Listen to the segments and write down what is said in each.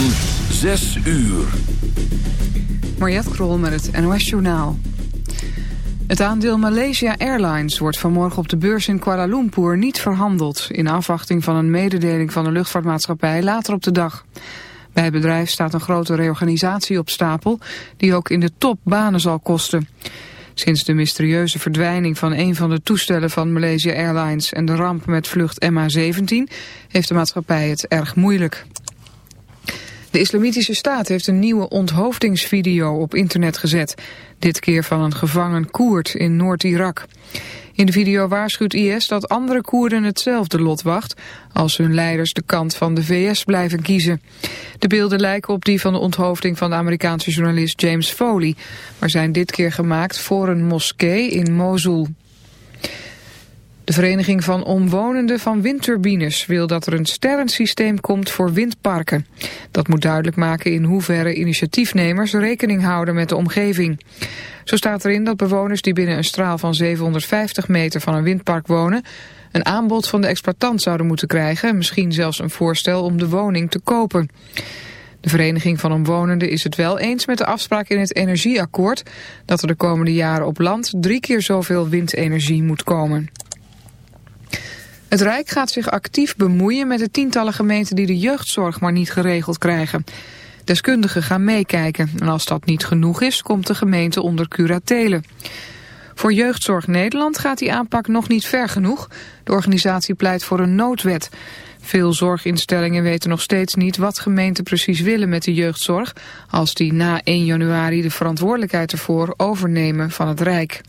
van 6 uur. Mariette Krol met het NOS Journaal. Het aandeel Malaysia Airlines wordt vanmorgen op de beurs in Kuala Lumpur niet verhandeld... in afwachting van een mededeling van de luchtvaartmaatschappij later op de dag. Bij het bedrijf staat een grote reorganisatie op stapel... die ook in de top banen zal kosten. Sinds de mysterieuze verdwijning van een van de toestellen van Malaysia Airlines... en de ramp met vlucht MH17 heeft de maatschappij het erg moeilijk. De Islamitische Staat heeft een nieuwe onthoofdingsvideo op internet gezet. Dit keer van een gevangen Koerd in Noord-Irak. In de video waarschuwt IS dat andere Koerden hetzelfde lot wacht... als hun leiders de kant van de VS blijven kiezen. De beelden lijken op die van de onthoofding van de Amerikaanse journalist James Foley... maar zijn dit keer gemaakt voor een moskee in Mosul. De Vereniging van Omwonenden van Windturbines wil dat er een sterrensysteem komt voor windparken. Dat moet duidelijk maken in hoeverre initiatiefnemers rekening houden met de omgeving. Zo staat erin dat bewoners die binnen een straal van 750 meter van een windpark wonen... een aanbod van de exploitant zouden moeten krijgen... misschien zelfs een voorstel om de woning te kopen. De Vereniging van Omwonenden is het wel eens met de afspraak in het energieakkoord... dat er de komende jaren op land drie keer zoveel windenergie moet komen. Het Rijk gaat zich actief bemoeien met de tientallen gemeenten die de jeugdzorg maar niet geregeld krijgen. Deskundigen gaan meekijken en als dat niet genoeg is, komt de gemeente onder curatelen. Voor Jeugdzorg Nederland gaat die aanpak nog niet ver genoeg. De organisatie pleit voor een noodwet. Veel zorginstellingen weten nog steeds niet wat gemeenten precies willen met de jeugdzorg... als die na 1 januari de verantwoordelijkheid ervoor overnemen van het Rijk.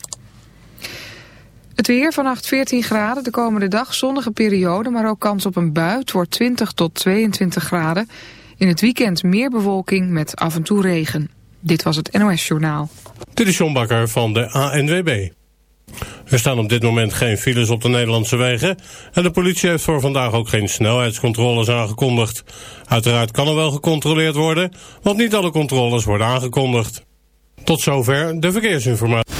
Het weer vannacht 14 graden, de komende dag zonnige periode, maar ook kans op een bui. Wordt 20 tot 22 graden. In het weekend meer bewolking met af en toe regen. Dit was het NOS Journaal. Dit is John Bakker van de ANWB. Er staan op dit moment geen files op de Nederlandse wegen... en de politie heeft voor vandaag ook geen snelheidscontroles aangekondigd. Uiteraard kan er wel gecontroleerd worden, want niet alle controles worden aangekondigd. Tot zover de verkeersinformatie.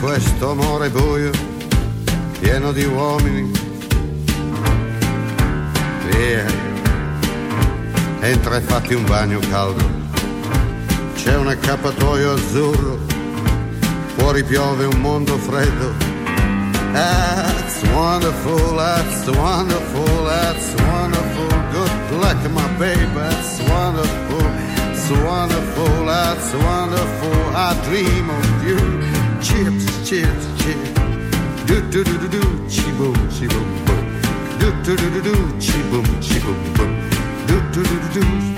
questo amore buio, pieno di uomini. Via, entra e fatti un bagno caldo. C'è un accappatoio azzurro, fuori piove un mondo freddo. That's wonderful, that's wonderful, that's wonderful. Good luck, my baby, that's wonderful, it's wonderful, that's wonderful. I dream of you chips, chips, chips. Do do do do do, chi boom, boom. Do do do do do, chi boom boom. Do do do do do.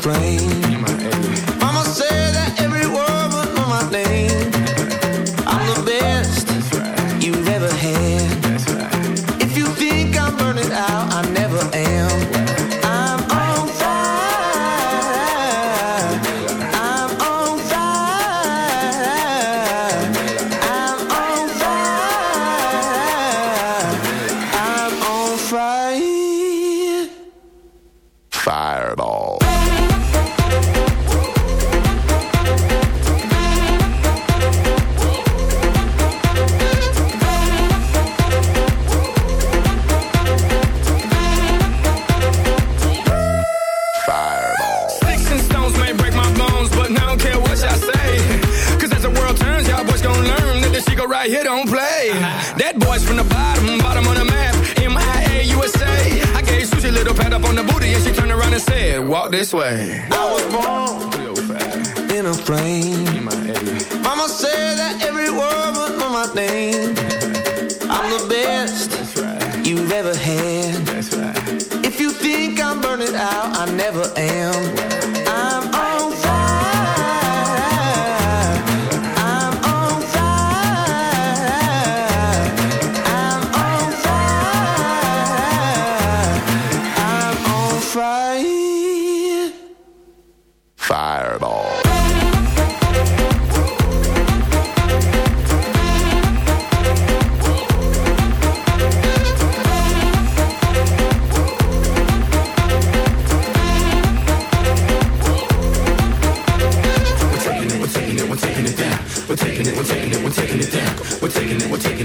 brain.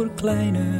voor kleine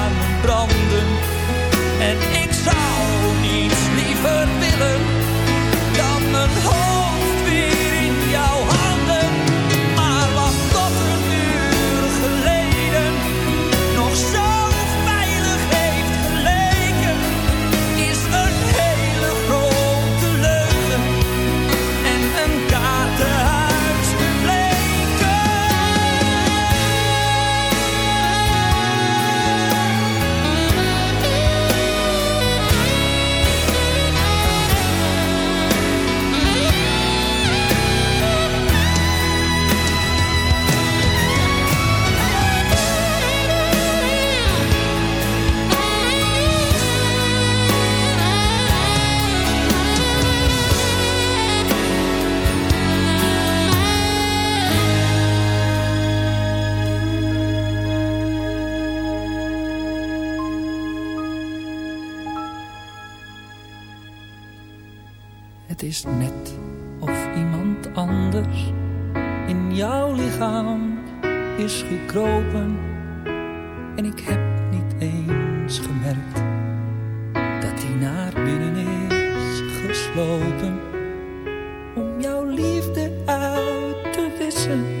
and listen.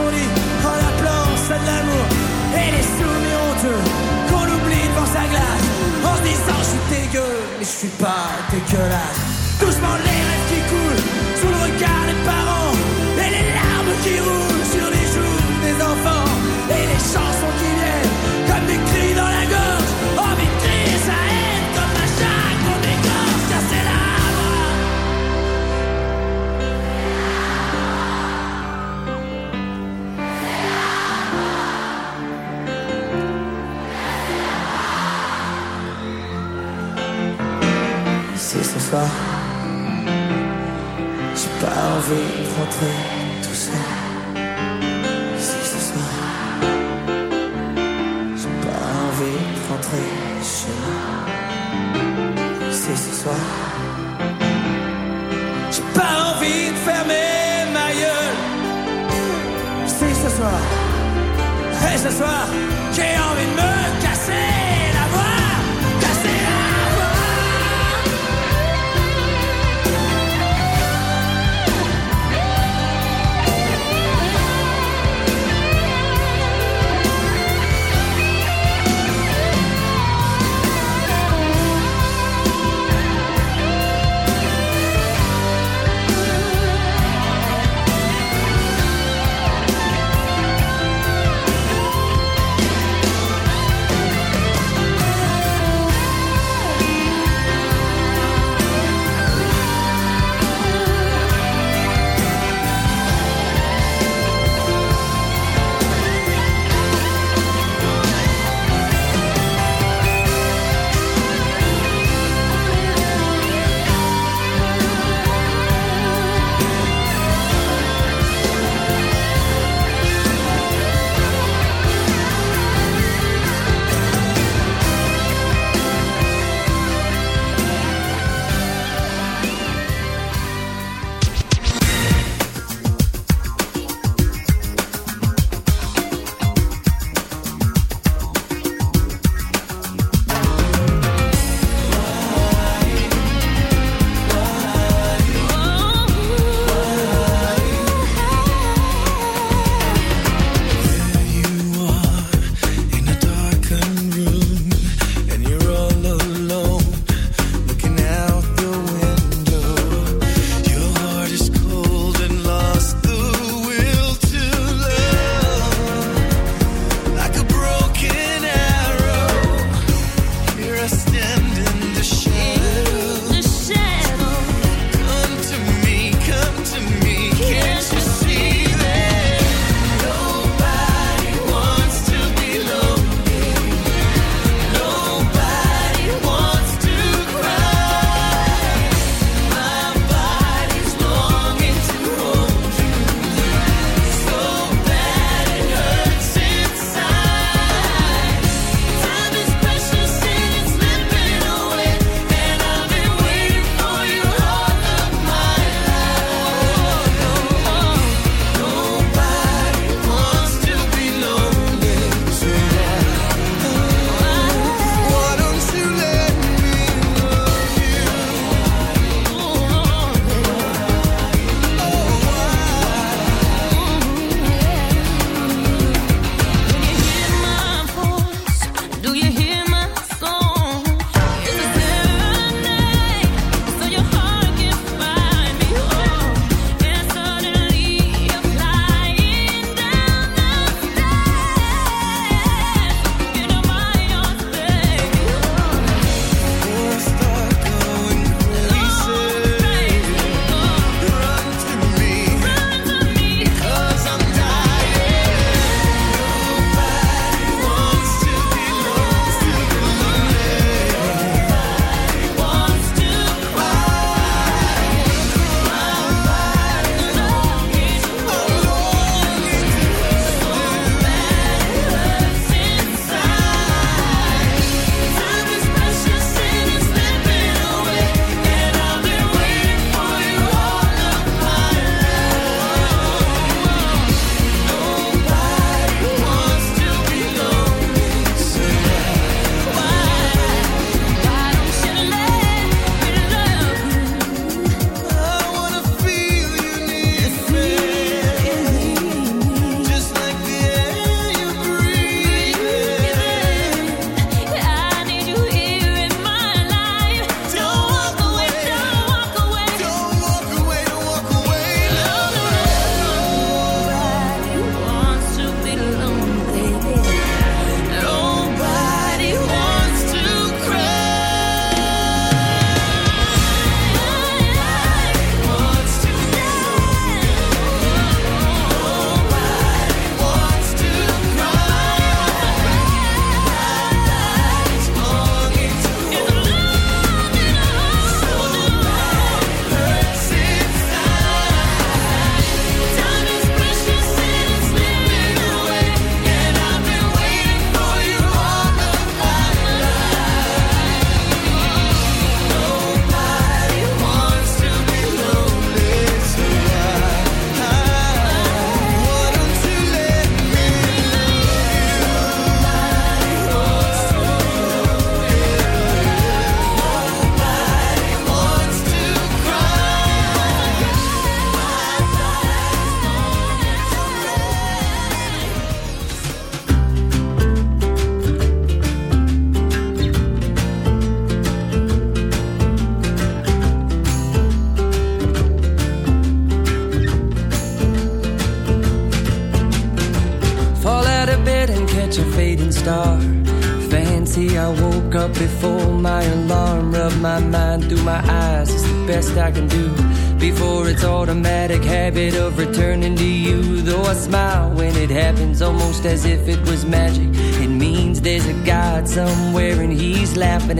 souris en appelant ça de l'amour. Et les souvenirs honteux qu'on oublie devant sa glace en se disant je suis dégueu, mais je suis pas dégueulasse.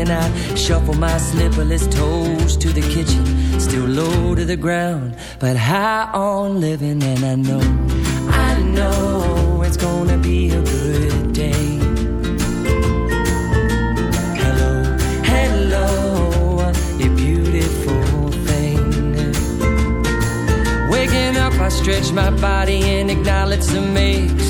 And I shuffle my slipperless toes to the kitchen, still low to the ground, but high on living. And I know, I know it's gonna be a good day. Hello, hello, you beautiful thing. Waking up, I stretch my body and acknowledge the makes.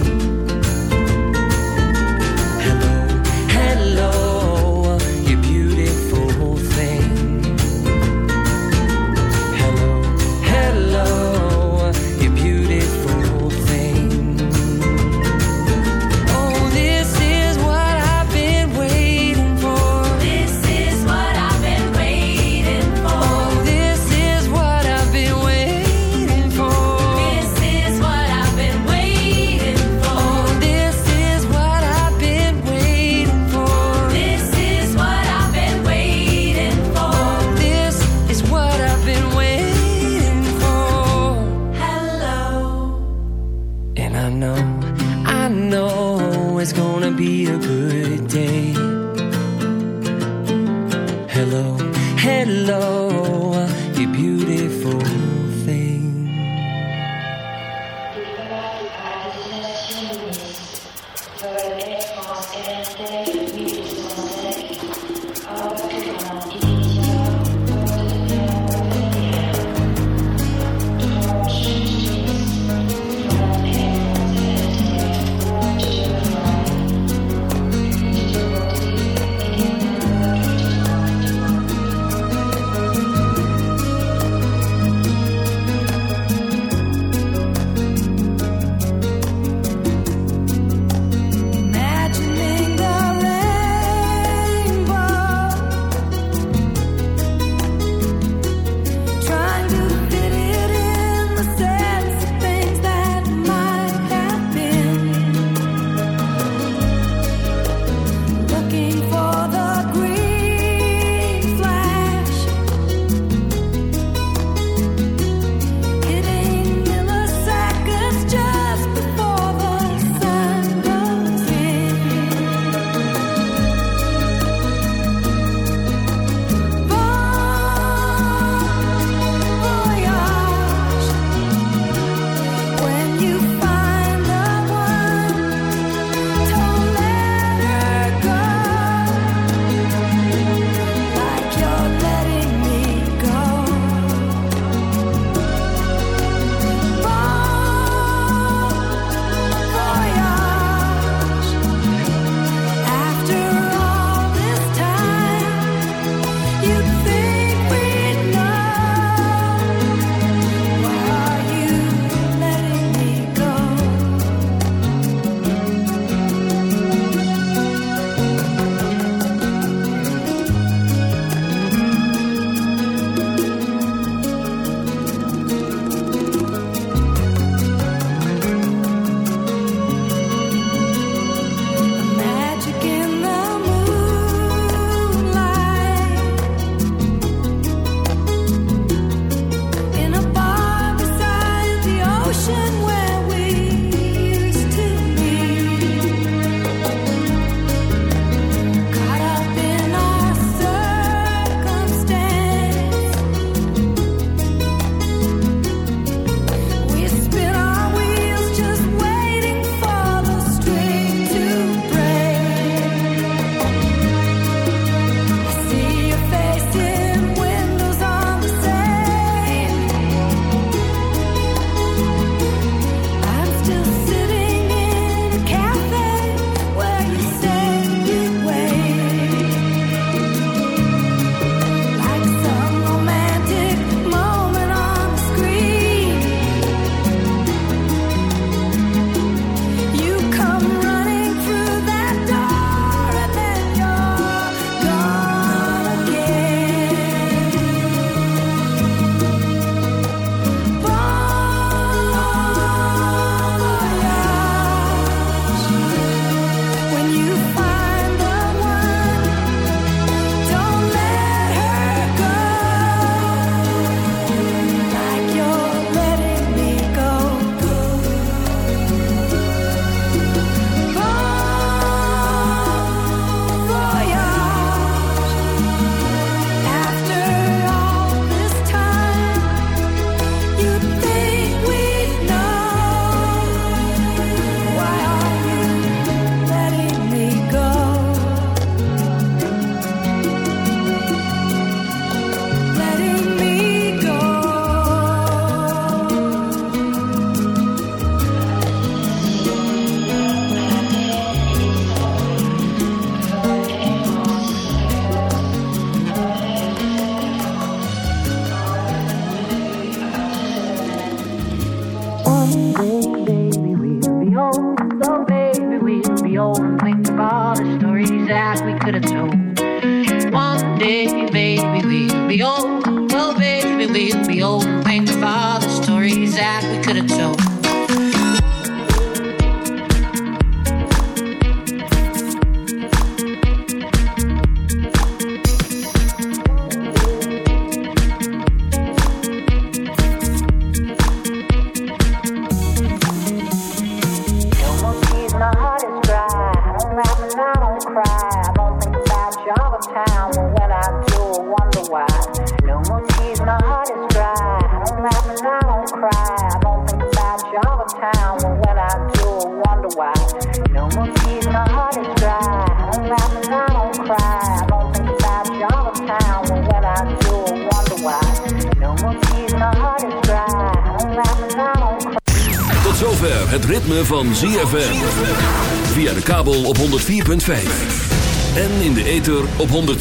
hello.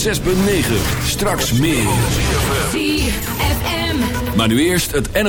106.9. Straks meer. ZFM. Maar nu eerst het NO.